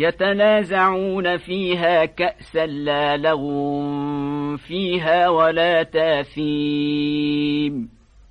يتنازعون فيها كأسا لا لغو فيها ولا تاثير.